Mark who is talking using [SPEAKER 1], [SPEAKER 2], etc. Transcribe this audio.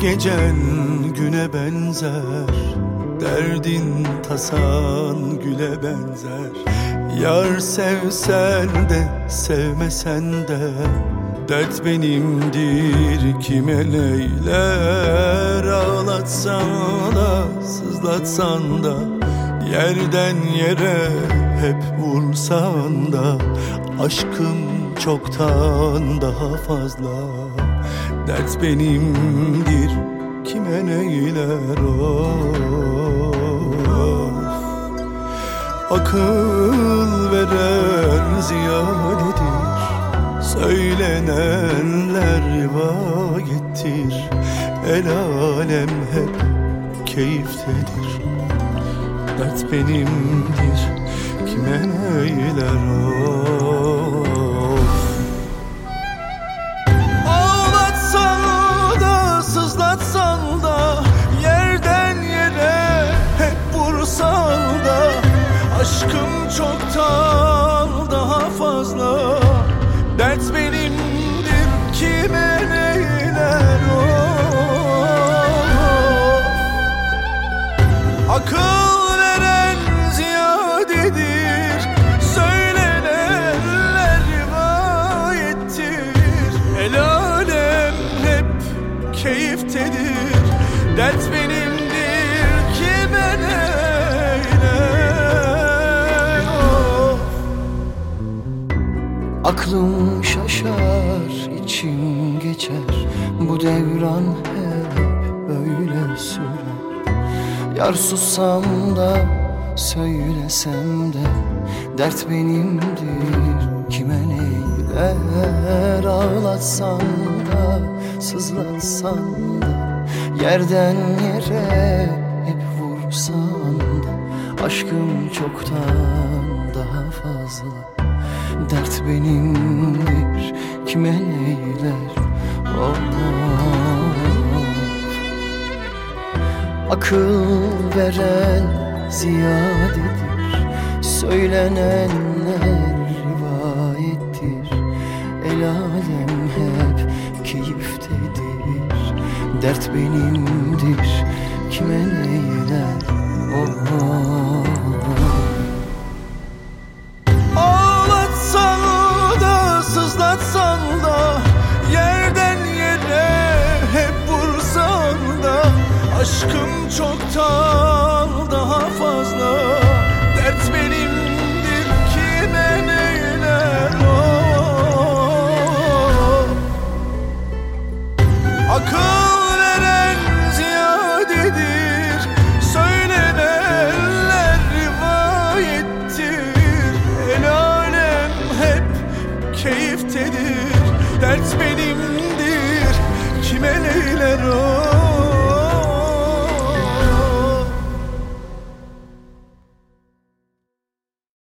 [SPEAKER 1] gecen güne benzer Derdin tasan güle benzer. Yar sevsen de sevmesen de Dert benimdir kime neyler? Ağlatsan da sızlatsan da Yerden yere hep vursan da Aşkım çoktan daha fazla Dert benimdir kime neyler of. Akıl veren ziyadedir Söylenenler rivayettir El alem hep keyiftedir. Dert benimdir kime neyler of Aşkım çoktan daha fazla. Dert benimdir kime neyler of Akıl veren ziyadedir Söylenenler rivayettir. El alem hep keyiftedir Dert benimdir
[SPEAKER 2] Aklım şaşar, içim geçer. Bu devran hep böyle sürer. Yar sussam da, söylesem de Dert benimdir, kime neyler Ağlatsan da, sızlatsan da Yerden yere hep vursan da Aşkım çoktan daha fazla Dert benimdir. Kime neyler oh. Akıl veren ziyadedir. Söylenenler rivayettir. El alem hep keyiftedir. Dert benimdir. Kime neyler oh.
[SPEAKER 1] Aşkım çoktan daha fazla. Dert benimdir kime neyler o Akıl veren ziyadedir. Söylenenler rivayettir. El alem hep keyiftedir. Dert benimdir. Kime neyler o